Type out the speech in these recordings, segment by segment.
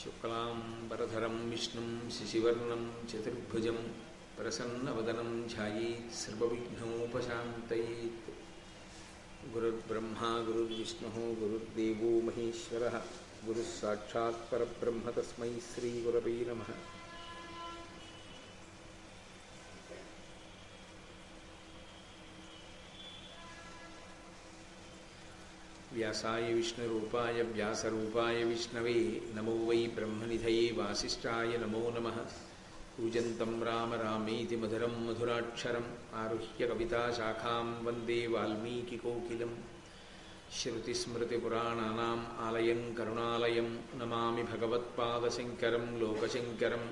शुक्लां वरधरं विष्णुं शिशिवर्णं चतुर्भुजं प्रसन्नवदनं ध्यायेत् सर्वविघ्नोपशान्तयेत्। गुरुर्ब्रह्मा गुरुर्विष्णुः गुरुर्देवो महेश्वरः गुरुस्साक्षात्परब्रह्म तस्मै श्रीगुरवे नमः। వ్యాసాయ విష్ణురూపాయ వ్యాసరూపాయ విష్ణవే నమో వై బ్రహ్మనిధయే వాసిష్ఠాయ నమో నమః. కూజంతం రామ రామేతి మధురం మధురాక్షరం ఆరుహ్య కవితాశాఖాం వందే వాల్మీకికోకిలం శృతిస్మృతిపురాణానాम् ఆలయం కరుణాలయం నమామి భగవత్పాదశంకరం లోకశంకరం.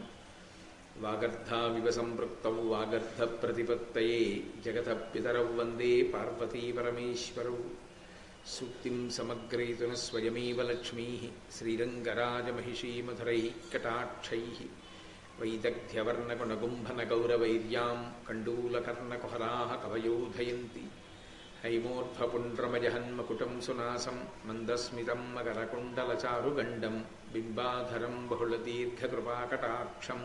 వాగర్ధావివ సంపృక్తౌ వాగర్ధప్రతిపత్తయే జగతః పితరౌ వందే పార్వతీపరమేశ్వరౌ సూక్తిం సమగ్రయతున స్వయమేవ లక్ష్మీ శ్రీరంగరాజమహిషీమధురై కటాక్షై. వైదగ్ధ్యవర్ణగుణగుంభనగౌరవైర్యాం కండూలకర్ణకుహరా కవయోధయంతి హైమోర్ధ్వపుండ్రమజహన్మకుటం సునాసం మందస్మితం మకరకుండలచారుగండం బింబాధరం బహుళదీర్ఘకృపాకటాక్షం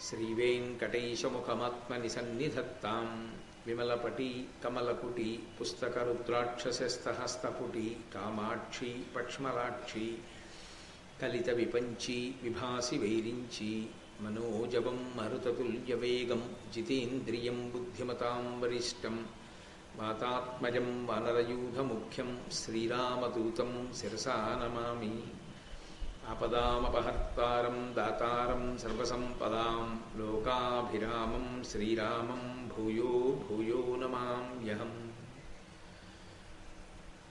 శ్రీవేంకటేశముఖమాత్మని సన్నిధత్తాం విమలపటి కమలపుటి పుస్తకరుద్రాక్షసస్తహస్తపుటి కామాక్షి పక్ష్మలాక్షి కలిత విపంచి విభాసి వైరించి మనోజవం మరుతతుల్యవేగం జితేంద్రియం బుద్ధిమతాం వరిష్టం వాతాత్మజం వనరయూధముఖ్యం శ్రీరామదూతం శిరసా నమామి ఆపదామపహర్తారం దాతారం సర్వసంపదాం లోకాభిరామం శ్రీరామం భూయో భూయో నమామ్యహం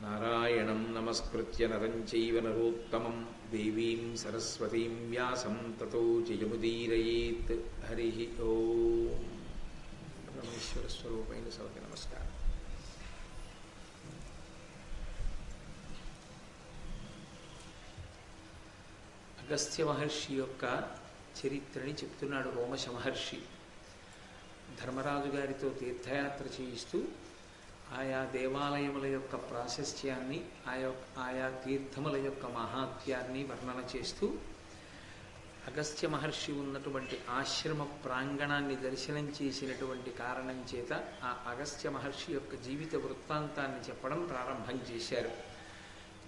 నారాయణం నమస్కృత్య నరం చైవ నరోత్తమం దేవీం సరస్వతీం వ్యాసం తతో జయముదీరయేత్ హరి ఓం పరమేశ్వర స్వరూపైన సభకి నమస్కారం అగస్త్య మహర్షి యొక్క చరిత్రని చెప్తున్నాడు రోమశ మహర్షి. ధర్మరాజు గారితో తీర్థయాత్ర చేయిస్తూ ఆయా దేవాలయముల యొక్క ప్రాశస్త్యాన్ని ఆయా ఆయా తీర్థముల యొక్క మహాత్యాన్ని వర్ణన చేస్తూ అగస్త్య మహర్షి ఉన్నటువంటి ఆశ్రమ ప్రాంగణాన్ని దర్శనం చేసినటువంటి కారణం చేత ఆ అగస్త్య మహర్షి యొక్క జీవిత వృత్తాంతాన్ని చెప్పడం ప్రారంభం చేశారు.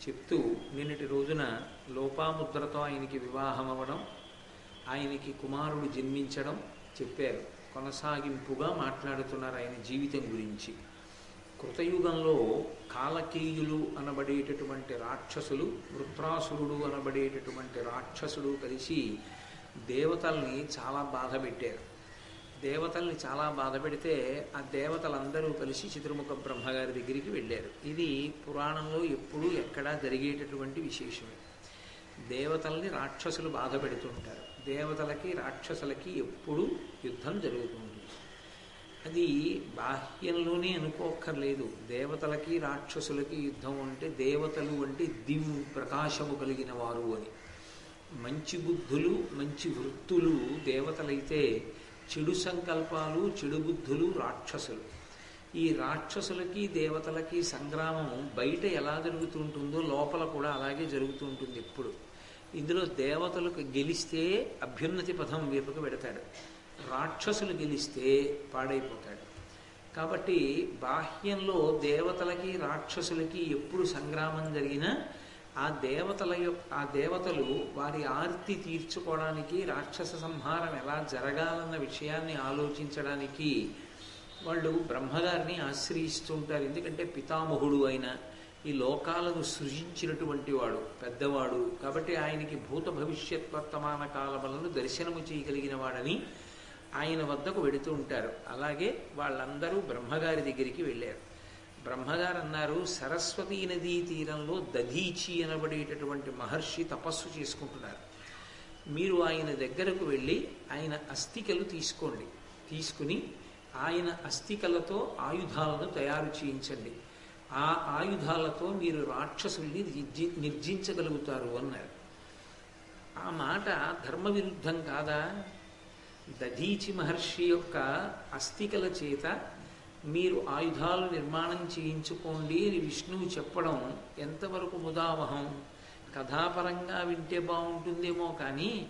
చెప్తూ నిన్నటి రోజున లోపాముద్రతో ఆయనకి వివాహం అవ్వడం ఆయనకి కుమారుడు జన్మించడం చెప్పారు. కొనసాగింపుగా మాట్లాడుతున్నారు ఆయన జీవితం గురించి. కృతయుగంలో కాలకేయులు అనబడేటటువంటి రాక్షసులు వృత్రాసురుడు అనబడేటటువంటి రాక్షసుడు కలిసి దేవతల్ని చాలా బాధ పెట్టారు. దేవతల్ని చాలా బాధ పెడితే ఆ దేవతలందరూ కలిసి చిత్రముఖ బ్రహ్మగారి దగ్గరికి వెళ్ళారు. ఇది పురాణంలో ఎప్పుడూ ఎక్కడా జరిగేటటువంటి విశేషమే. దేవతల్ని రాక్షసులు బాధ పెడుతుంటారు. దేవతలకి రాక్షసులకి ఎప్పుడూ యుద్ధం జరుగుతుంది. అది బాహ్యంలోనే అనుకోక్కర్లేదు. దేవతలకి రాక్షసులకి యుద్ధం అంటే దేవతలు అంటే దివ్ ప్రకాశము కలిగిన వారు అని. మంచి బుద్ధులు మంచి వృత్తులు దేవతలైతే చెడు సంకల్పాలు చెడు బుద్ధులు రాక్షసులు. ఈ రాక్షసులకి దేవతలకి సంగ్రామం బయట ఎలా జరుగుతుంటుందో లోపల కూడా అలాగే జరుగుతూ ఉంటుంది ఎప్పుడు. ఇందులో దేవతలకు గెలిస్తే అభ్యున్నతి పథం వైపుకు పెడతాడు రాక్షసులు గెలిస్తే పాడైపోతాడు. కాబట్టి బాహ్యంలో దేవతలకి రాక్షసులకి ఎప్పుడు సంగ్రామం జరిగినా ఆ దేవతల యొక్క ఆ దేవతలు వారి ఆర్తి తీర్చుకోవడానికి రాక్షస సంహారం ఎలా జరగాలన్న విషయాన్ని ఆలోచించడానికి వాళ్ళు బ్రహ్మగారిని ఆశ్రయిస్తుంటారు. ఎందుకంటే పితామహుడు అయిన ఈ లోకాలను సృజించినటువంటి వాడు పెద్దవాడు. కాబట్టి ఆయనకి భూత భవిష్యత్ వర్తమాన కాలములను దర్శనము చేయగలిగిన వాడని ఆయన వద్దకు వెడుతూ ఉంటారు. అలాగే వాళ్ళందరూ బ్రహ్మగారి దగ్గరికి వెళ్ళారు. బ్రహ్మగారు అన్నారు సరస్వతీ నదీ తీరంలో దధీచి అనబడేటటువంటి మహర్షి తపస్సు చేసుకుంటున్నారు. మీరు ఆయన దగ్గరకు వెళ్ళి ఆయన అస్థికలు తీసుకోండి. తీసుకుని ఆయన అస్థికలతో ఆయుధాలను తయారు చేయించండి. ఆ ఆయుధాలతో మీరు రాక్షసుల్ని నిర్జించగలుగుతారు అన్నారు. ఆ మాట ధర్మ విరుద్ధం కాదా? దధీచి మహర్షి యొక్క అస్థికల చేత మీరు ఆయుధాలు నిర్మాణం చేయించుకోండి అని విష్ణువు చెప్పడం ఎంతవరకు ముదావహం? కథాపరంగా వింటే బాగుంటుందేమో కానీ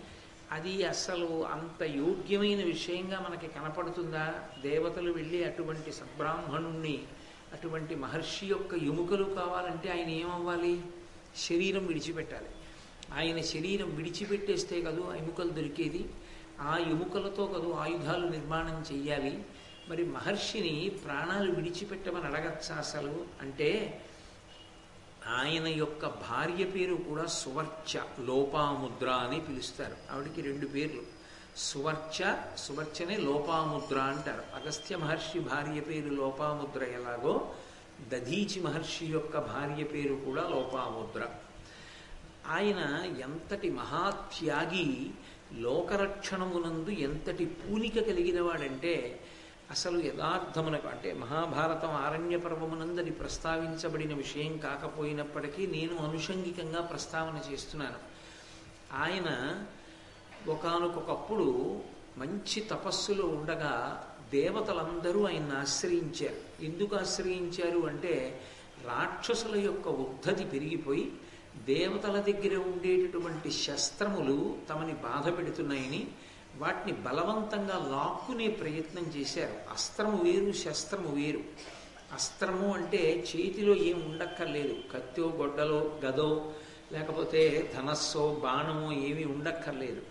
అది అసలు అంత యోగ్యమైన విషయంగా మనకి కనపడుతుందా? దేవతలు వెళ్ళి అటువంటి సబ్రాహ్మణుణ్ణి అటువంటి మహర్షి యొక్క ఎముకలు కావాలంటే ఆయన ఏమవ్వాలి? శరీరం విడిచిపెట్టాలి. ఆయన శరీరం విడిచిపెట్టేస్తే కదూ ఎముకలు దొరికేది? ఆ ఎముకలతో కదూ ఆయుధాలు నిర్మాణం చెయ్యాలి. మరి మహర్షిని ప్రాణాలు విడిచిపెట్టమని అడగచ్చా అసలు? అంటే ఆయన యొక్క భార్య పేరు కూడా సువర్చ లోపాముద్ర అని పిలుస్తారు. ఆవిడికి రెండు పేర్లు. సువర్చ సువర్చనే లోపాముద్ర అంటారు. అగస్త్య మహర్షి భార్య పేరు లోపాముద్ర ఎలాగో? దధీచి మహర్షి యొక్క భార్య పేరు కూడా లోపాముద్ర. ఆయన ఎంతటి మహాత్యాగి లోకరక్షణమునందు ఎంతటి పూనిక కలిగిన వాడంటే అసలు యథార్థమునకు అంటే మహాభారతం ఆరణ్య పర్వమునందని ప్రస్తావించబడిన విషయం కాకపోయినప్పటికీ నేను అనుషంగికంగా ప్రస్తావన చేస్తున్నాను. ఆయన ఒకనకొకప్పుడు మంచి తపస్సులో ఉండగా దేవతలందరూ ఆయన్ని ఆశ్రయించారు. ఎందుకు ఆశ్రయించారు అంటే రాక్షసుల యొక్క ఉద్ధతి పెరిగిపోయి దేవతల దగ్గర ఉండేటటువంటి శస్త్రములు తమని బాధ పెడుతున్నాయని వాటిని బలవంతంగా లాక్కునే ప్రయత్నం చేశారు. అస్త్రము వేరు శస్త్రము వేరు. అస్త్రము అంటే చేతిలో ఏం ఉండక్కర్లేదు. కత్తో గొడ్డలో గదో లేకపోతే ధనస్సో బాణమో ఏమీ ఉండక్కర్లేదు.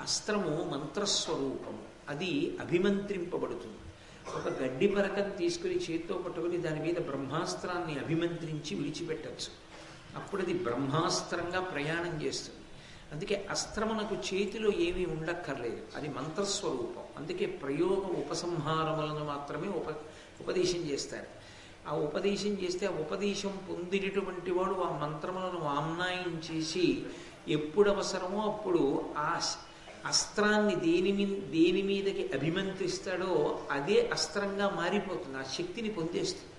అస్త్రము మంత్రస్వరూపము. అది అభిమంత్రింపబడుతుంది. ఒక గడ్డి పరకం తీసుకుని చేత్తో పట్టుకుని దాని మీద బ్రహ్మాస్త్రాన్ని అభిమంత్రించి విడిచిపెట్టచ్చు. అప్పుడు అది బ్రహ్మాస్త్రంగా ప్రయాణం చేస్తుంది. అందుకే అస్త్రమునకు చేతిలో ఏమీ ఉండక్కర్లేదు. అది మంత్రస్వరూపం. అందుకే ప్రయోగ ఉపసంహారములను మాత్రమే ఉప ఉపదేశం చేస్తారు. ఆ ఉపదేశం చేస్తే ఆ ఉపదేశం పొందినటువంటి వాడు ఆ మంత్రములను ఆమ్నాయం చేసి ఎప్పుడు అవసరమో అప్పుడు ఆ అస్త్రాన్ని దేని మీ దేని మీదకి అభిమంత్రిస్తాడో అదే అస్త్రంగా మారిపోతుంది. ఆ శక్తిని పొందేస్తుంది.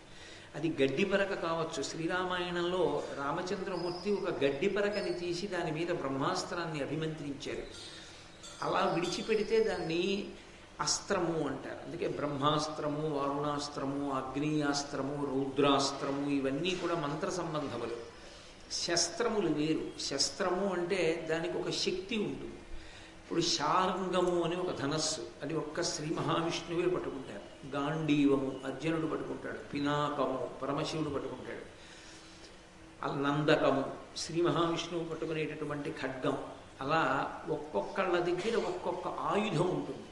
అది గడ్డి పరక కావచ్చు. శ్రీరామాయణంలో రామచంద్రమూర్తి ఒక గడ్డి పరకని తీసి దాని మీద బ్రహ్మాస్త్రాన్ని అభిమంత్రించారు. అలా విడిచిపెడితే దాన్ని అస్త్రము అంటారు. అందుకే బ్రహ్మాస్త్రము వారుణాస్త్రము అగ్నియాస్త్రము రౌద్రాస్త్రము ఇవన్నీ కూడా మంత్ర సంబంధములు. శస్త్రములు వేరు. శస్త్రము అంటే దానికి ఒక శక్తి ఉంటుంది. ఇప్పుడు శార్ంగము అని ఒక ధనస్సు. అది ఒక్క శ్రీ మహావిష్ణువే పట్టుకుంటారు గాంధీవము అర్జునుడు పట్టుకుంటాడు. పినాకము పరమశివుడు పట్టుకుంటాడు. నందకము శ్రీ మహావిష్ణువు పట్టుకునేటటువంటి ఖడ్గం. అలా ఒక్కొక్కళ్ళ దగ్గర ఒక్కొక్క ఆయుధం ఉంటుంది.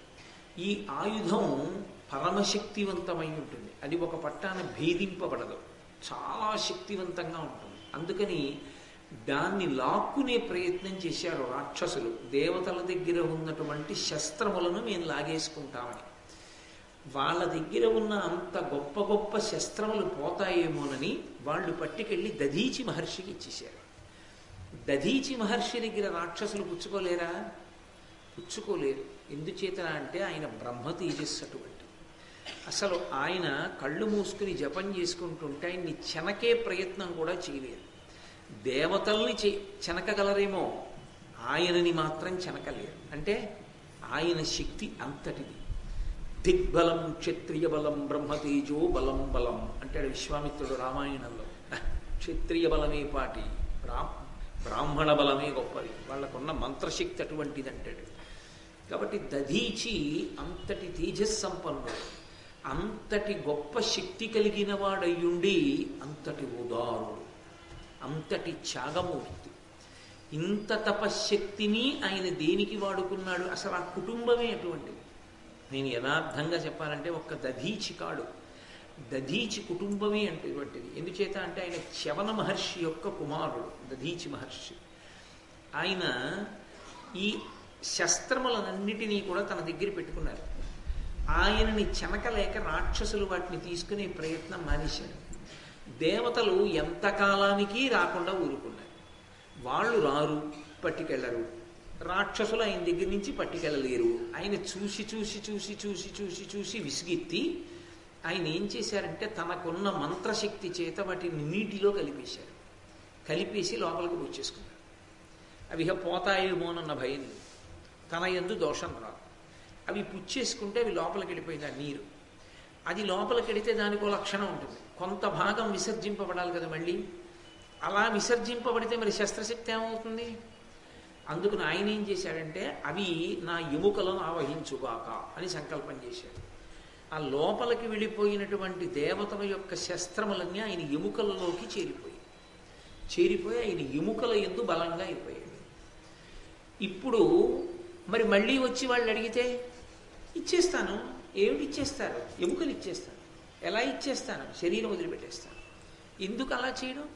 ఈ ఆయుధం పరమశక్తివంతమై ఉంటుంది. అది ఒక పట్టాన భేదింపబడదు. చాలా శక్తివంతంగా ఉంటుంది. అందుకని దాన్ని లాక్కునే ప్రయత్నం చేశారు రాక్షసులు. దేవతల దగ్గర ఉన్నటువంటి శస్త్రములను మేము లాగేసుకుంటామని. వాళ్ళ దగ్గర ఉన్న అంత గొప్ప గొప్ప శస్త్రములు పోతాయేమోనని వాళ్ళు పట్టుకెళ్ళి దధీచి మహర్షికి ఇచ్చేశారు. దధీచి మహర్షి దగ్గర రాక్షసులు పుచ్చుకోలేరా? పుచ్చుకోలేరు. ఎందుచేత అంటే ఆయన బ్రహ్మ తేజస్సు అటువంటి. అసలు ఆయన కళ్ళు మూసుకుని జపం చేసుకుంటుంటే ఆయన్ని చెనకే ప్రయత్నం కూడా చేయలేరు దేవతల్ని చే చెనకగలరేమో? ఆయనని మాత్రం చెనకలేరు. అంటే ఆయన శక్తి అంతటిది. దిగ్బలం క్షత్రియ బలం బ్రహ్మతేజో బలం బలం అంటాడు విశ్వామిత్రుడు రామాయణంలో. క్షత్రియ బలమే పాటి బ్రా బ్రాహ్మణ బలమే గొప్పది. వాళ్ళకున్న మంత్రశక్తి అటువంటిది అంటాడు. కాబట్టి దధీచి అంతటి తేజస్సంపన్నుడు అంతటి గొప్ప శక్తి కలిగిన వాడయ్యుండి అంతటి ఉదారుడు. అంతటి త్యాగమూర్తి ఇంత తపశ్శక్తిని ఆయన దేనికి వాడుకున్నాడు? అసలు ఆ కుటుంబమే అటువంటిది. నేను యథార్థంగా చెప్పాలంటే ఒక్క దధీచి కాడు. దధీచి కుటుంబమే అటువంటిది ఎందుచేత అంటే ఆయన చవన మహర్షి యొక్క కుమారుడు దధీచి మహర్షి. ఆయన ఈ శస్త్రములనన్నిటినీ కూడా తన దగ్గర పెట్టుకున్నారు. ఆయనని చెనకలేక రాక్షసులు వాటిని తీసుకునే ప్రయత్నం మానేశాడు. దేవతలు ఎంతకాలానికి రాకుండా ఊరుకున్నారు వాళ్ళు రారు పట్టుకెళ్ళరు. రాక్షసులు ఆయన దగ్గర నుంచి పట్టుకెళ్ళలేరు. ఆయన చూసి చూసి చూసి చూసి చూసి చూసి విసిగెత్తి ఆయన ఏం చేశారంటే తనకున్న మంత్రశక్తి చేత వాటిని నీటిలో కలిపేశారు. కలిపేసి లోపలికి వచ్చేసుకున్నారు. అవి ఇక పోతాయేమోనన్న భయం తన ఎందు దోషం రాదు. అవి పుచ్చేసుకుంటే అవి లోపలికి వెళ్ళిపోయింది ఆ నీరు. అది లోపలికి వెడితే దానికో లక్షణం ఉంటుంది. కొంత భాగం విసర్జింపబడాలి కదా మళ్ళీ. అలా విసర్జింపబడితే మరి శస్త్రశక్తి ఏమవుతుంది? అందుకు ఆయన ఏం చేశాడంటే అవి నా ఎముకలను ఆవహించుగాక అని సంకల్పం చేశాడు. ఆ లోపలికి వెళ్ళిపోయినటువంటి దేవతల యొక్క శస్త్రములన్నీ ఆయన ఎముకలలోకి చేరిపోయి చేరిపోయి ఆయన ఎముకల ఎందు బలంగా అయిపోయాడు ఇప్పుడు మరి మళ్ళీ వచ్చి వాళ్ళు అడిగితే ఇచ్చేస్తాను. ఏమిటి ఇచ్చేస్తారు ఎముకలు ఇచ్చేస్తారు? ఎలా ఇచ్చేస్తాను శరీరం వదిలిపెట్టేస్తాను ఎందుకు అలా చేయడం?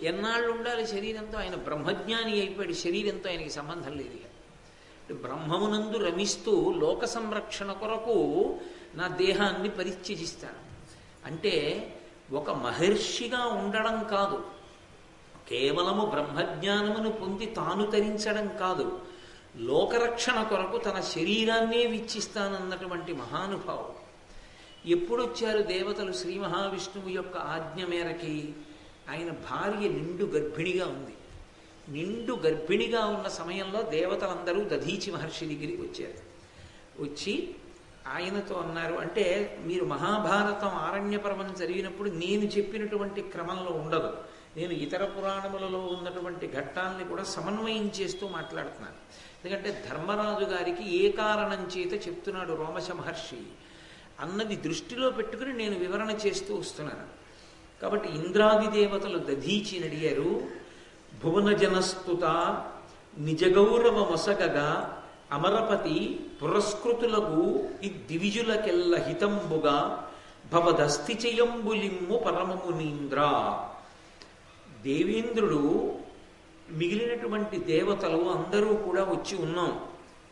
ఎన్నాళ్ళు ఉండాలి శరీరంతో? ఆయన బ్రహ్మజ్ఞాని అయిపోయాడు. శరీరంతో ఆయనకి సంబంధం లేదు బ్రహ్మమునందు రమిస్తూ లోక సంరక్షణ కొరకు నా దేహాన్ని పరిత్యజిస్తాను. అంటే ఒక మహర్షిగా ఉండడం కాదు. కేవలము బ్రహ్మజ్ఞానమును పొంది తాను తరించడం కాదు. లోకరక్షణ కొరకు తన శరీరాన్నే విచ్చిస్తానన్నటువంటి మహానుభావుడు. ఎప్పుడొచ్చారు దేవతలు శ్రీ మహావిష్ణువు యొక్క ఆజ్ఞ మేరకి? ఆయన భార్య నిండు గర్భిణిగా ఉంది. నిండు గర్భిణిగా ఉన్న సమయంలో దేవతలందరూ దధీచి మహర్షి దగ్గరికి వచ్చారు. వచ్చి ఆయనతో అన్నారు అంటే మీరు మహాభారతం ఆరణ్యపర్వం జరిగినప్పుడు నేను చెప్పినటువంటి క్రమంలో ఉండదు. నేను ఇతర పురాణములలో ఉన్నటువంటి ఘట్టాలని కూడా సమన్వయం చేస్తూ మాట్లాడుతున్నాను. ఎందుకంటే ధర్మరాజు గారికి ఏ కారణం చేత చెప్తున్నాడు రోమశ మహర్షి? అన్నది దృష్టిలో పెట్టుకుని నేను వివరణ చేస్తూ వస్తున్నాను. కాబట్టి ఇంద్రాది దేవతలు దధీచిని అడిగారు భువన జనస్తుత నిజగౌరవ మొసగగా అమరపతి పురస్కృతులకు ఈ దివిజులకెల్ల హితంబుగా భవదస్తి చెయ్యంబులిమ్ము పరమమునీంద్ర. దేవేంద్రుడు మిగిలినటువంటి దేవతలు అందరూ కూడా వచ్చి ఉన్నాం.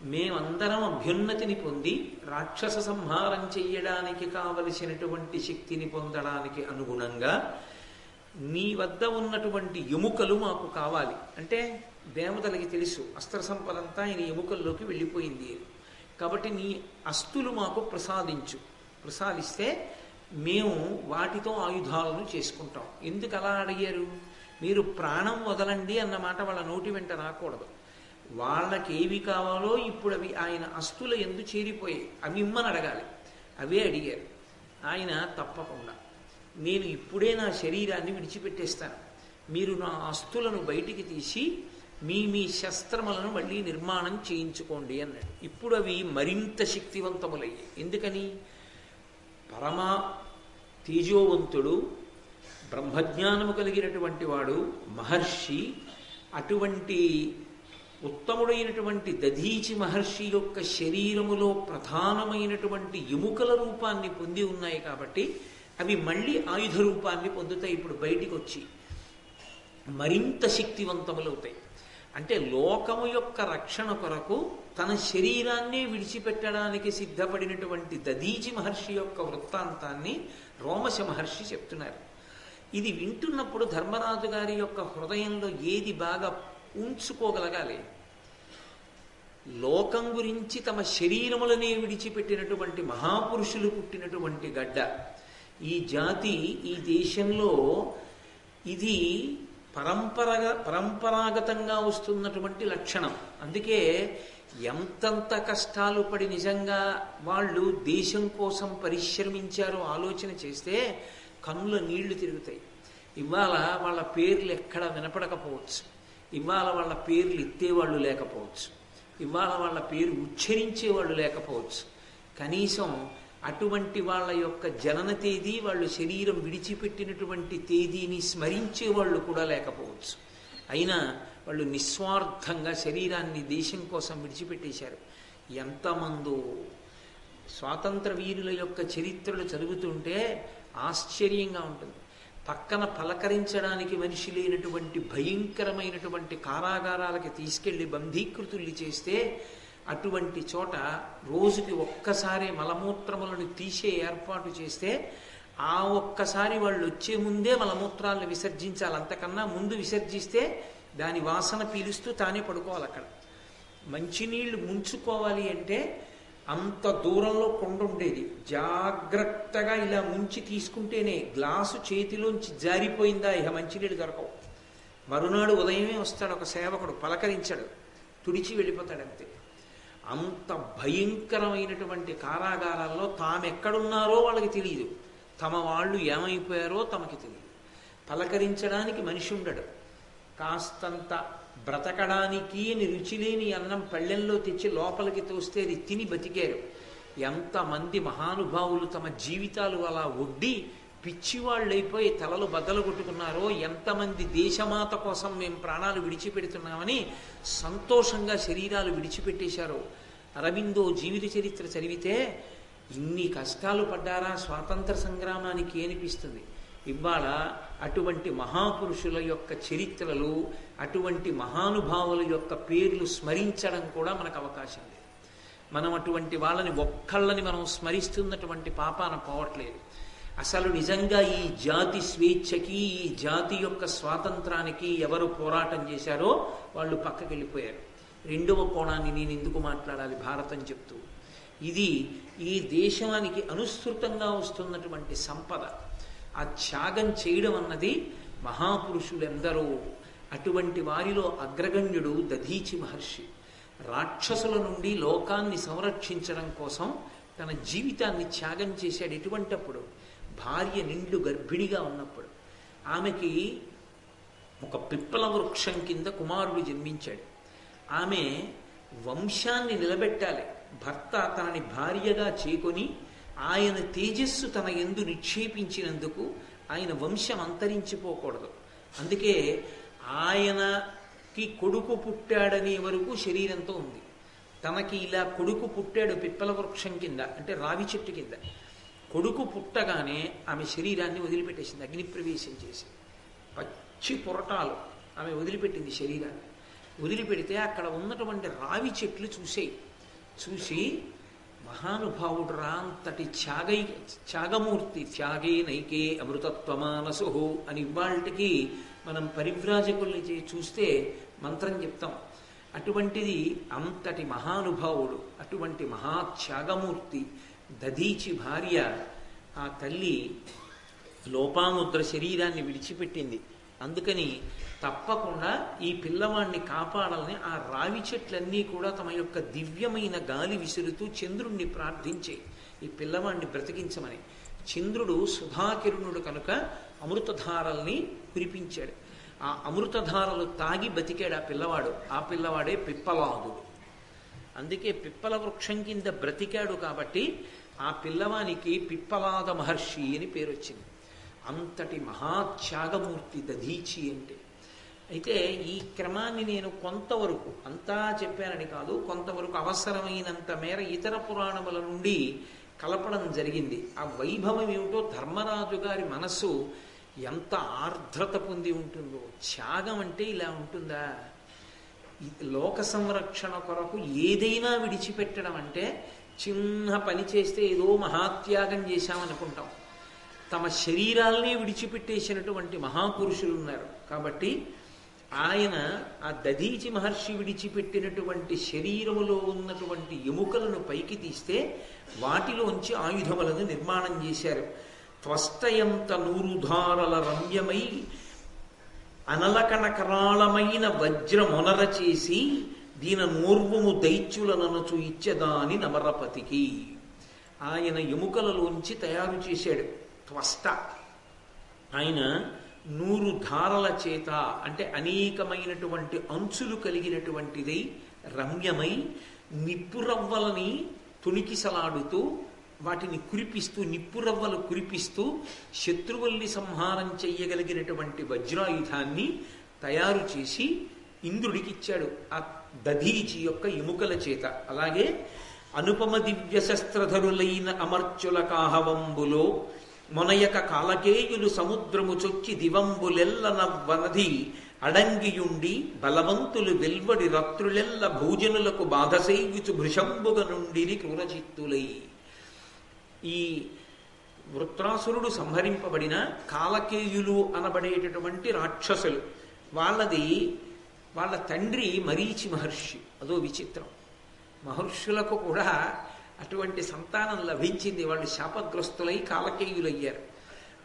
మేమందరం అభ్యున్నతిని పొంది రాక్షస సంహారం చెయ్యడానికి కావలసినటువంటి శక్తిని పొందడానికి అనుగుణంగా నీ వద్ద ఉన్నటువంటి ఎముకలు మాకు కావాలి. అంటే దేవతలకి తెలుసు అస్త్ర సంపదంతా ఆయన ఎముకల్లోకి వెళ్ళిపోయింది. కాబట్టి నీ అస్తులు మాకు ప్రసాదించు. ప్రసాదిస్తే మేము వాటితో ఆయుధాలను చేసుకుంటాం. ఎందుకు అలా అడిగారు? మీరు ప్రాణం వదలండి అన్నమాట వాళ్ళ నోటి వెంట రాకూడదు. వాళ్ళకి ఏవి కావాలో ఇప్పుడు అవి ఆయన అస్తుల ఎందు చేరిపోయాయి. అవి ఇమ్మని అడగాలి. అవే అడిగారు. ఆయన తప్పకుండా నేను ఇప్పుడే నా శరీరాన్ని విడిచిపెట్టేస్తాను. మీరు నా ఆస్తులను బయటికి తీసి మీ మీ శస్త్రములను మళ్ళీ నిర్మాణం చేయించుకోండి అన్నాడు. ఇప్పుడు అవి మరింత శక్తివంతములయ్యాయి. ఎందుకని? పరమా తేజోవంతుడు బ్రహ్మజ్ఞానము కలిగినటువంటి వాడు మహర్షి అటువంటి ఉత్తముడైనటువంటి దధీచి మహర్షి యొక్క శరీరములో ప్రధానమైనటువంటి ఎముకల రూపాన్ని పొంది ఉన్నాయి కాబట్టి అవి మళ్ళీ ఆయుధ రూపాన్ని పొందుతాయి ఇప్పుడు బయటికి వచ్చి మరింత శక్తివంతములవుతాయి. అంటే లోకము యొక్క రక్షణ కొరకు తన శరీరాన్ని విడిచిపెట్టడానికి సిద్ధపడినటువంటి దదీచి మహర్షి యొక్క వృత్తాంతాన్ని రోమశ మహర్షి చెప్తున్నారు. ఇది వింటున్నప్పుడు ధర్మరాజు గారి యొక్క హృదయంలో ఏది బాగా ఉంచుకోగలగాలి? లోకం గురించి తమ శరీరములనే విడిచిపెట్టినటువంటి మహాపురుషులు పుట్టినటువంటి గడ్డ. ఈ జాతి ఈ దేశంలో ఇది పరంపరగా పరంపరాగతంగా వస్తున్నటువంటి లక్షణం. అందుకే ఎంతంత కష్టాలు పడి నిజంగా వాళ్ళు దేశం కోసం పరిశ్రమించారో ఆలోచన చేస్తే కన్నుల నీళ్ళు తిరుగుతాయి. ఇవాళ వాళ్ళ పేర్లు ఎక్కడ వినపడకపోవచ్చు. ఇవాళ వాళ్ళ పేర్లు ఎత్తేవాళ్ళు లేకపోవచ్చు. ఇవాళ వాళ్ళ పేరు ఉచ్చరించేవాళ్ళు లేకపోవచ్చు. కనీసం అటువంటి వాళ్ళ యొక్క జనన తేదీ వాళ్ళు శరీరం విడిచిపెట్టినటువంటి తేదీని స్మరించే వాళ్ళు కూడా లేకపోవచ్చు. అయినా వాళ్ళు నిస్వార్థంగా శరీరాన్ని దేశం కోసం విడిచిపెట్టేశారు. ఎంతమందో స్వాతంత్ర వీరుల యొక్క చరిత్రలు చదువుతుంటే ఆశ్చర్యంగా ఉంటుంది. పక్కన పలకరించడానికి మనిషి లేనటువంటి భయంకరమైనటువంటి కారాగారాలకి తీసుకెళ్ళి బంధీకృతుల్ని చేస్తే అటువంటి చోట రోజుకి ఒక్కసారి మలమూత్రములను తీసే ఏర్పాటు చేస్తే ఆ ఒక్కసారి వాళ్ళు వచ్చే ముందే మలమూత్రాలను విసర్జించాలి. అంతకన్నా ముందు విసర్జిస్తే దాని వాసన పీలుస్తూ తానే పడుకోవాలి అక్కడ. మంచినీళ్ళు ముంచుకోవాలి అంటే అంత దూరంలో కొండ ఉండేది. జాగ్రత్తగా ఇలా ముంచి తీసుకుంటేనే గ్లాసు చేతిలోంచి జారిపోయిందా ఇహ మంచినీళ్ళు దొరకవు. మరునాడు ఉదయమే వస్తాడు ఒక సేవకుడు పలకరించాడు. తుడిచి వెళ్ళిపోతాడు అంతే. అంత భయంకరమైనటువంటి కారాగారాల్లో తామెక్కడున్నారో వాళ్ళకి తెలియదు తమ వాళ్ళు ఏమైపోయారో తమకి తెలియదు పలకరించడానికి మనిషి ఉండడు. కాస్తంత బ్రతకడానికి అని రుచిలేని అన్నం పళ్ళెంలో తెచ్చి లోపలికి తోస్తే అది తిని బతికారు. ఎంతమంది మహానుభావులు తమ జీవితాలు అలా ఒడ్డి పిచ్చివాళ్ళైపోయి తలలు బద్దలు కొట్టుకున్నారో ఎంతమంది దేశమాత కోసం మేము ప్రాణాలు విడిచిపెడుతున్నామని సంతోషంగా శరీరాలు విడిచిపెట్టేశారో. అరవిందో జీవిత చరిత్ర చదివితే ఇన్ని కష్టాలు పడ్డారా స్వాతంత్ర సంగ్రామానికి అనిపిస్తుంది ఇవాళ అటువంటి మహాపురుషుల యొక్క చరిత్రలు అటువంటి మహానుభావుల యొక్క పేర్లు స్మరించడం కూడా మనకు అవకాశం లేదు. మనం అటువంటి వాళ్ళని ఒక్కళ్ళని మనం స్మరిస్తున్నటువంటి పాపాన పోవట్లేదు. అసలు నిజంగా ఈ జాతి స్వేచ్ఛకి ఈ జాతి యొక్క స్వాతంత్రానికి ఎవరు పోరాటం చేశారో వాళ్ళు పక్కకి వెళ్ళిపోయారు రెండవ కోణాన్ని నేను ఎందుకు మాట్లాడాలి భారతం చెప్తూ? ఇది ఈ దేశానికి అనుసృతంగా వస్తున్నటువంటి సంపద. ఆ త్యాగం చేయడం అన్నది మహాపురుషులెందరో. అటువంటి వారిలో అగ్రగణ్యుడు దధీచి మహర్షి. రాక్షసుల నుండి లోకాన్ని సంరక్షించడం కోసం తన జీవితాన్ని త్యాగం చేశాడు ఎటువంటప్పుడు? భార్య నిండు గర్భిణిగా ఉన్నప్పుడు. ఆమెకి ఒక పిప్పల వృక్షం కింద కుమారుడు జన్మించాడు. ఆమె వంశాన్ని నిలబెట్టాలి. భర్త తనని భార్యగా చేకొని ఆయన తేజస్సు తన ఎందు నిక్షేపించినందుకు ఆయన వంశం అంతరించిపోకూడదు. అందుకే ఆయనకి కొడుకు పుట్టాడనే వరకు శరీరంతో ఉంది. తనకి ఇలా కొడుకు పుట్టాడు పిప్పల వృక్షం కింద అంటే రావి చెట్టు కింద. కొడుకు పుట్టగానే ఆమె శరీరాన్ని వదిలిపెట్టేసింది అగ్నిప్రవేశం చేసి పచ్చి పొరటాలు ఆమె వదిలిపెట్టింది శరీరాన్ని. వదిలిపెడితే అక్కడ ఉన్నటువంటి రావి చెట్లు చూసేయి. చూసి మహానుభావుడు రా అంతటి త్యాగై త్యాగమూర్తి త్యాగే నైకే అమృతత్వమానసు అని ఇవాళకి మనం పరివ్రాజకుల్ని చూస్తే మంత్రం చెప్తాం. అటువంటిది అంతటి మహానుభావుడు అటువంటి మహాత్యాగమూర్తి దధీచి భార్య ఆ తల్లి లోపాముద్ర శరీరాన్ని విడిచిపెట్టింది. అందుకని తప్పకుండా ఈ పిల్లవాణ్ణి కాపాడాలని ఆ రావి చెట్లన్నీ కూడా తమ యొక్క దివ్యమైన గాలి విసురుతూ చంద్రుణ్ణి ప్రార్థించే ఈ పిల్లవాణ్ణి బ్రతికించమని. చంద్రుడు సుధాకిరణుడు కనుక అమృతధారల్ని కురిపించాడు. ఆ అమృతధారలు తాగి బతికాడు ఆ పిల్లవాడు. ఆ పిల్లవాడే పిప్పలాదుడు. అందుకే పిప్పల వృక్షం కింద బ్రతికాడు కాబట్టి ఆ పిల్లవానికి పిప్పలాద మహర్షి అని పేరు వచ్చింది అంతటి మహాత్యాగమూర్తి దధీచి అంటే. అయితే ఈ క్రమాన్ని నేను కొంతవరకు అంతా చెప్పానని కాదు కొంతవరకు అవసరమైనంత మేర ఇతర పురాణముల నుండి కలపడం జరిగింది. ఆ వైభవం ఏమిటో ధర్మరాజు గారి మనస్సు ఎంత ఆర్ద్రత పొంది ఉంటుందో. త్యాగం అంటే ఇలా ఉంటుందా? లోక సంరక్షణ కొరకు ఏదైనా విడిచిపెట్టడం అంటే చిన్న పని చేస్తే ఏదో మహాత్యాగం చేశామనుకుంటాం. తమ శరీరాల్ని విడిచిపెట్టేసినటువంటి మహాపురుషులు ఉన్నారు. కాబట్టి ఆయన ఆ దధీచి మహర్షి విడిచిపెట్టినటువంటి శరీరములో ఉన్నటువంటి ఎముకలను పైకి తీస్తే వాటిలోంచి ఆయుధములను నిర్మాణం చేశారు. త్వస్తయంత నూరుధారల రమ్యమై అనలకనకరాళమైన వజ్రమొనర చేసి దీన నూర్వము దైత్యులననుచు ఇచ్చదాని నమరపతికి. ఆయన ఎముకలలోంచి తయారు చేశాడు. త్వష్ట. ఆయన నూరు ధారల చేత అంటే అనేకమైనటువంటి అంచులు కలిగినటువంటిదై రమ్యమై నిప్పురవ్వలని తుణికిసలాడుతూ వాటిని కురిపిస్తూ నిప్పురవ్వలు కురిపిస్తూ శత్రువుల్ని సంహారం చెయ్యగలిగినటువంటి వజ్రాయుధాన్ని తయారు చేసి ఇంద్రుడికిచ్చాడు. ఆ దధీచి యొక్క ఎముకల చేత. అలాగే అనుపమ దివ్య శస్త్రధరులైన అమర్చుల కాహవంబులో మొనయక కాలకేయులు సముద్రము చొచ్చి దివంబులెల్ల నవ్వనది అడంగియుండి బలవంతులు వెల్వడి రత్రులెల్ల భోజనులకు బాధసేయుచు భృషంబుగ నుండిని క్రూరచిత్తులై. ఈ వృత్రాసురుడు సంహరింపబడిన కాలకేయులు అనబడేటటువంటి రాక్షసులు. వాళ్ళది వాళ్ళ తండ్రి మరీచి మహర్షి. అదో విచిత్రం. మహర్షులకు కూడా అటువంటి సంతానం లభించింది. వాళ్ళు శాపగ్రస్తులై కాలకేయులయ్యారు.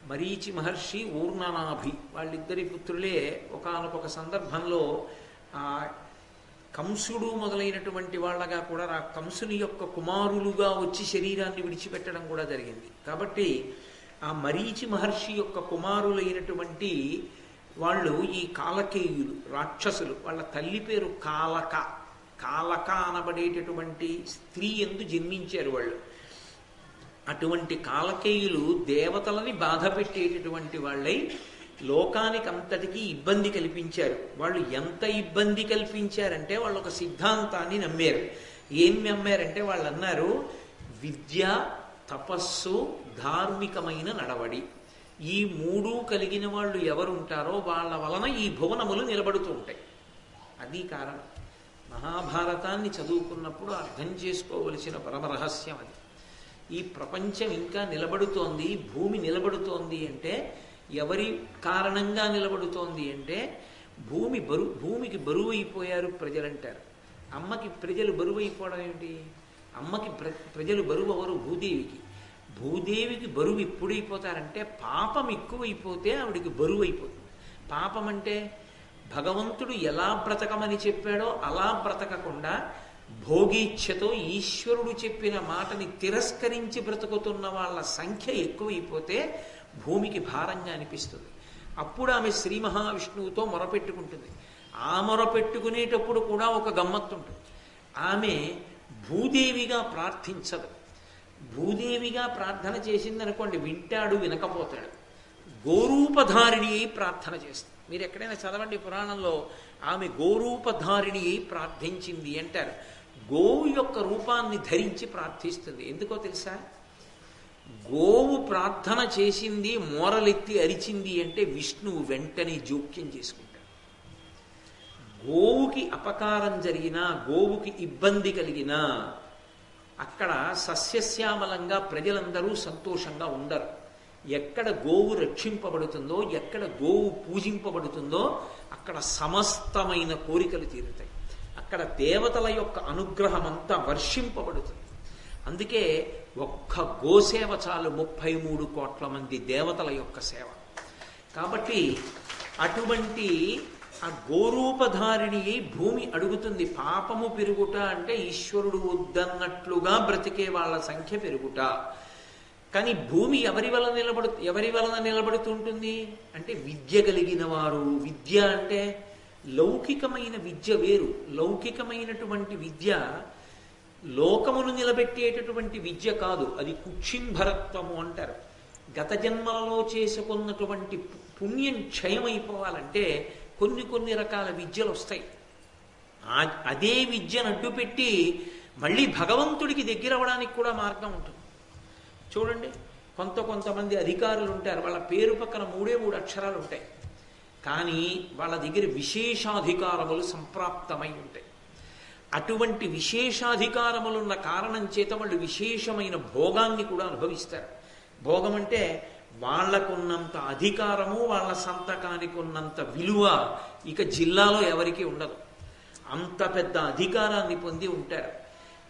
మరీచి మహర్షి ఊర్ణనాభి వాళ్ళిద్దరి పుత్రులే ఒకనొక సందర్భంలో ఆ కంసుడు మొదలైనటువంటి వాళ్ళగా కూడా ఆ కంసుని యొక్క కుమారులుగా వచ్చి శరీరాన్ని విడిచిపెట్టడం కూడా జరిగింది. కాబట్టి ఆ మరీచి మహర్షి యొక్క కుమారులైనటువంటి వాళ్ళు ఈ కాలకేయులు రాక్షసులు వాళ్ళ తల్లి పేరు కాలక. కాలక అనబడేటటువంటి స్త్రీ ఎందు జన్మించారు వాళ్ళు. అటువంటి కాలకేయులు దేవతలని బాధ పెట్టేటటువంటి వాళ్ళై లోకానికి అంతటికీ ఇబ్బంది కల్పించారు. వాళ్ళు ఎంత ఇబ్బంది కల్పించారంటే వాళ్ళు ఒక సిద్ధాంతాన్ని నమ్మారు. ఏం నమ్మారంటే వాళ్ళు అన్నారు విద్య తపస్సు ధార్మికమైన నడవడి. ఈ మూడు కలిగిన వాళ్ళు ఎవరుంటారో వాళ్ళ వలన ఈ భువనములు నిలబడుతూ ఉంటాయి. అది కారణం. మహాభారతాన్ని చదువుకున్నప్పుడు అర్థం చేసుకోవలసిన పరమ రహస్యం అది. ఈ ప్రపంచం ఇంకా నిలబడుతోంది భూమి నిలబడుతోంది అంటే ఎవరి కారణంగా నిలబడుతోంది అంటే భూమి బరు భూమికి బరువు అయిపోయారు ప్రజలంటారు. అమ్మకి ప్రజలు బరువు అయిపోవడం ఏమిటి అమ్మకి ప్ర ప్రజలు బరువు అవరు భూదేవికి. భూదేవికి బరువు ఎప్పుడైపోతారంటే పాపం ఎక్కువైపోతే ఆవిడికి బరువు అయిపోతుంది పాపం అంటే భగవంతుడు ఎలా బ్రతకమని చెప్పాడో అలా బ్రతకకుండా భోగీచ్ఛతో ఈశ్వరుడు చెప్పిన మాటని తిరస్కరించి బ్రతుకుతున్న వాళ్ళ సంఖ్య ఎక్కువైపోతే భూమికి భారంగా అనిపిస్తుంది. అప్పుడు ఆమె శ్రీ మహావిష్ణువుతో మొరపెట్టుకుంటుంది. ఆ మొరపెట్టుకునేటప్పుడు కూడా ఒక గమ్మత్తు ఉంటుంది ఆమె భూదేవిగా ప్రార్థించదు. భూదేవిగా ప్రార్థన చేసిందనుకోండి వింటాడు వినకపోతాడు. గోరూపధారిణి అయి ప్రార్థన చేస్తుంది. మీరు ఎక్కడైనా చదవండి పురాణంలో ఆమె గోరూపధారిణి అయి ప్రార్థించింది అంటారు. గోవు యొక్క రూపాన్ని ధరించి ప్రార్థిస్తుంది. ఎందుకో తెలుసా? గోవు ప్రార్థన చేసింది మోరలెత్తి అరిచింది అంటే విష్ణువు వెంటనే జోక్యం చేసుకుంటాడు. గోవుకి అపకారం జరిగినా గోవుకి ఇబ్బంది కలిగినా అక్కడ సస్యశ్యామలంగా ప్రజలందరూ సంతోషంగా ఉండరు. ఎక్కడ గోవు రక్షింపబడుతుందో ఎక్కడ గోవు పూజింపబడుతుందో అక్కడ సమస్తమైన కోరికలు తీరుతాయి. అక్కడ దేవతల యొక్క అనుగ్రహం అంతా వర్షింపబడుతుంది. అందుకే ఒక్క గోసేవ చాలు ముప్పై మూడు కోట్ల మంది దేవతల యొక్క సేవ. కాబట్టి అటువంటి ఆ గోరూపధారిణి భూమి అడుగుతుంది. పాపము పెరుగుట అంటే ఈశ్వరుడు వద్దన్నట్లుగా బ్రతికే వాళ్ళ సంఖ్య పెరుగుట. కానీ భూమి ఎవరి వలన నిలబడు ఎవరి వలన నిలబడుతుంటుంది? అంటే విద్య కలిగిన వారు. విద్య అంటే లౌకికమైన విద్య వేరు. లౌకికమైనటువంటి విద్య లోకమును నిలబెట్టేటటువంటి విద్య కాదు. అది కుక్షింభరత్వము అంటారు. గత జన్మలలో చేసుకున్నటువంటి పుణ్యం క్షయమైపోవాలంటే కొన్ని కొన్ని రకాల విద్యలు వస్తాయి. అదే విద్యను అడ్డుపెట్టి మళ్ళీ భగవంతుడికి దగ్గర అవ్వడానికి కూడా మార్గం ఉంటుంది. చూడండి కొంత కొంతమంది అధికారులు ఉంటారు వాళ్ళ పేరు పక్కన మూడే మూడు అక్షరాలు ఉంటాయి కానీ వాళ్ళ దగ్గర విశేషాధికారములు సంప్రాప్తమై ఉంటాయి. అటువంటి విశేషాధికారములున్న కారణం చేత వాళ్ళు విశేషమైన భోగాన్ని కూడా అనుభవిస్తారు. భోగం అంటే వాళ్ళకున్నంత అధికారము వాళ్ళ సంతకానికి ఉన్నంత విలువ ఇక జిల్లాలో ఎవరికీ ఉండదు. అంత పెద్ద అధికారాన్ని పొంది ఉంటారు.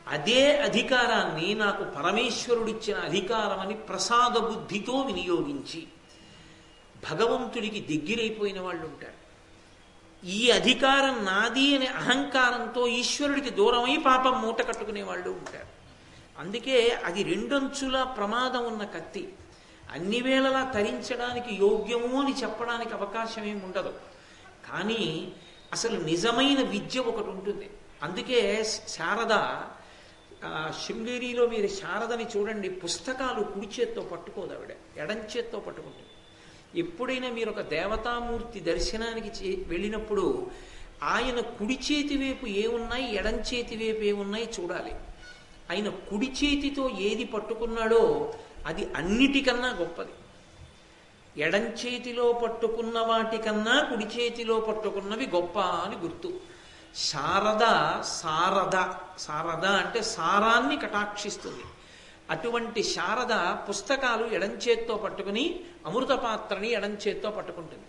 అదే అధికారాన్ని నాకు పరమేశ్వరుడిచ్చిన అధికారమని ప్రసాద బుద్ధితో వినియోగించి భగవంతుడికి దగ్గరైపోయిన వాళ్ళు ఉంటారు ఈ అధికారం నాది అనే అహంకారంతో ఈశ్వరుడికి దూరమై పాపం మూట కట్టుకునే వాళ్ళు ఉంటారు. అందుకే అది రెండంచుల ప్రమాదం ఉన్న కత్తి. అన్ని వేళలా తరించడానికి యోగ్యము అని చెప్పడానికి అవకాశం ఏమి ఉండదు. కానీ అసలు నిజమైన విద్య ఒకటి ఉంటుంది. అందుకే శారద శృంగేరిలో మీరు శారదని చూడండి పుస్తకాలు కుడి చేత్తో పట్టుకోదు ఆవిడ ఎడం చేత్తో పట్టుకుంటుంది. ఎప్పుడైనా మీరు ఒక దేవతామూర్తి దర్శనానికి వెళ్ళినప్పుడు ఆయన కుడి చేతి వైపు ఏమున్నాయి ఎడం చేతి వైపు ఏమున్నాయి చూడాలి. ఆయన కుడి చేతితో ఏది పట్టుకున్నాడో అది అన్నిటికన్నా గొప్పది. ఎడం చేతిలో పట్టుకున్న వాటికన్నా కుడి చేతిలో పట్టుకున్నవి గొప్ప అని గుర్తు. శారద సారద. శారద అంటే సారాన్ని కటాక్షిస్తుంది. అటువంటి శారద పుస్తకాలు ఎడంచేత్తో పట్టుకుని అమృత పాత్రని ఎడంచేత్తో పట్టుకుంటుంది.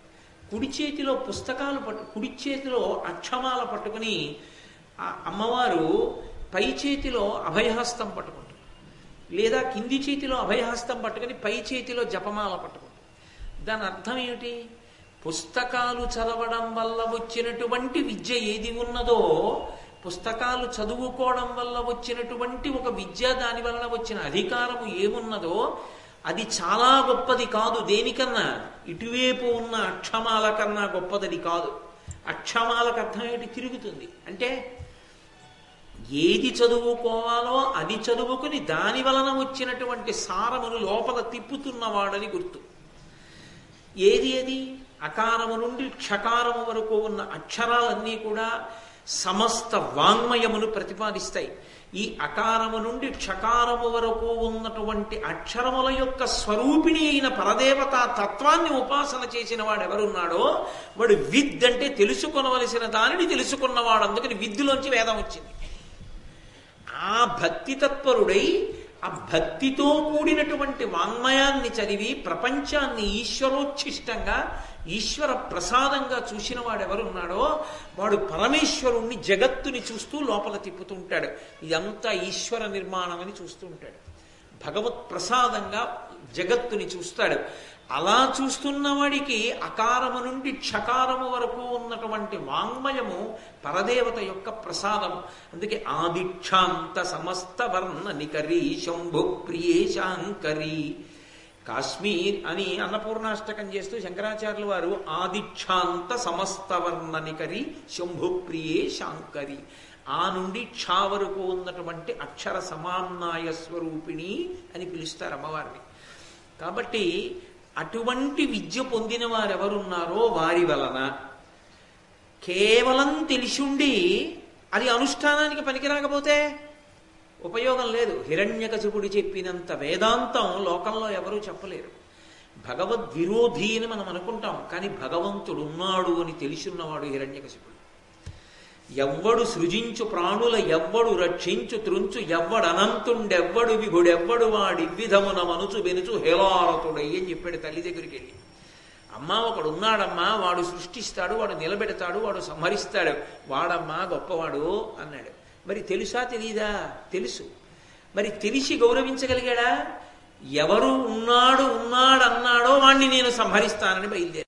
కుడి చేతిలో పుస్తకాలు పట్టు కుడి చేతిలో అక్షమాల పట్టుకుని ఆ అమ్మవారు పై చేతిలో అభయహస్తం పట్టుకుంటుంది. లేదా కింది చేతిలో అభయహస్తం పట్టుకుని పై చేతిలో జపమాల పట్టుకుంటుంది. దాని అర్థం ఏమిటి? పుస్తకాలు చదవడం వల్ల వచ్చినటువంటి విద్య ఏది ఉన్నదో పుస్తకాలు చదువుకోవడం వల్ల వచ్చినటువంటి ఒక విద్య దాని వలన వచ్చిన అధికారము ఏమున్నదో అది చాలా గొప్పది కాదు. దేనికన్నా? ఇటువైపు ఉన్న అక్షమాల కన్నా గొప్పదది కాదు. అక్షమాలకు అర్థం ఏంటి? తిరుగుతుంది. అంటే ఏది చదువుకోవాలో అది చదువుకుని దాని వలన వచ్చినటువంటి సారమును లోపల తిప్పుతున్నవాడని గుర్తు. ఏది అది? అకారము నుండి క్షకారము వరకు ఉన్న అక్షరాలన్నీ కూడా సమస్త వాంగ్మయమును ప్రతిపాదిస్తాయి. ఈ అకారము నుండి క్షకారము వరకు ఉన్నటువంటి అక్షరముల యొక్క స్వరూపిణి అయిన పరదేవత తత్వాన్ని ఉపాసన చేసిన వాడు ఎవరున్నాడో వాడు విద్ అంటే తెలుసుకొనవలసిన దానిని తెలుసుకున్నవాడు. అందుకని విద్యులోంచి వేదం వచ్చింది. ఆ భక్తి తత్పరుడై ఆ భక్తితో కూడినటువంటి వాంగ్మయాన్ని చదివి ప్రపంచాన్ని ఈశ్వరోచ్ఛిష్టంగా ఈశ్వర ప్రసాదంగా చూసిన వాడు ఎవరున్నాడో వాడు పరమేశ్వరుణ్ణి జగత్తుని చూస్తూ లోపల తిప్పుతూ ఉంటాడు ఇదంతా ఈశ్వర నిర్మాణం అని చూస్తూ ఉంటాడు భగవత్ ప్రసాదంగా జగత్తుని చూస్తాడు. అలా చూస్తున్న వాడికి అకారము నుండి క్షకారము వరకు ఉన్నటువంటి వాంగ్మయము పరదేవత యొక్క ప్రసాదము. అందుకే ఆదిక్షాంత సమస్త వర్ణ నికరీ శంభు ప్రియేశాంకరీ కాశ్మీర్ అని అన్నపూర్ణాష్టకం చేస్తూ శంకరాచార్యుల వారు ఆదిక్షాంత సమస్తవర్ణనికరి శంభుప్రియే శాంకరి. ఆ నుండి క్షా వరకు ఉన్నటువంటి అక్షర సమాన్నాయ స్వరూపిణి అని పిలుస్తారు అమ్మవారిని. కాబట్టి అటువంటి విద్య పొందిన వారెవరున్నారో వారి వలన కేవలం తెలిసిండి అది అనుష్ఠానానికి పనికిరాకపోతే ఉపయోగం లేదు. హిరణ్యకశిపుడు చెప్పినంత వేదాంతం లోకంలో ఎవరూ చెప్పలేరు. భగవద్విరోధి అని మనం అనుకుంటాం కానీ భగవంతుడు ఉన్నాడు అని తెలుసున్నవాడు హిరణ్యకశిపుడు. ఎవ్వడు సృజించు ప్రాణుల ఎవ్వడు రక్షించు త్రుంచు ఎవ్వడనంతుండెవ్వడు విభుడెవ్వడు వాడి విధమున మనుచు వెనుచు హేలారతుడై అని చెప్పాడు తల్లి దగ్గరికి వెళ్ళి. అమ్మ ఒకడు ఉన్నాడమ్మా వాడు సృష్టిస్తాడు వాడు నిలబెడతాడు వాడు సంహరిస్తాడు. వాడమ్మా గొప్పవాడు అన్నాడు. మరి తెలుసా తెలీదా? తెలుసు. మరి తెలిసి గౌరవించగలిగాడా? ఎవరు ఉన్నాడు ఉన్నాడు అన్నాడో వాణ్ణి నేను సంహరిస్తానని బయలుదేరి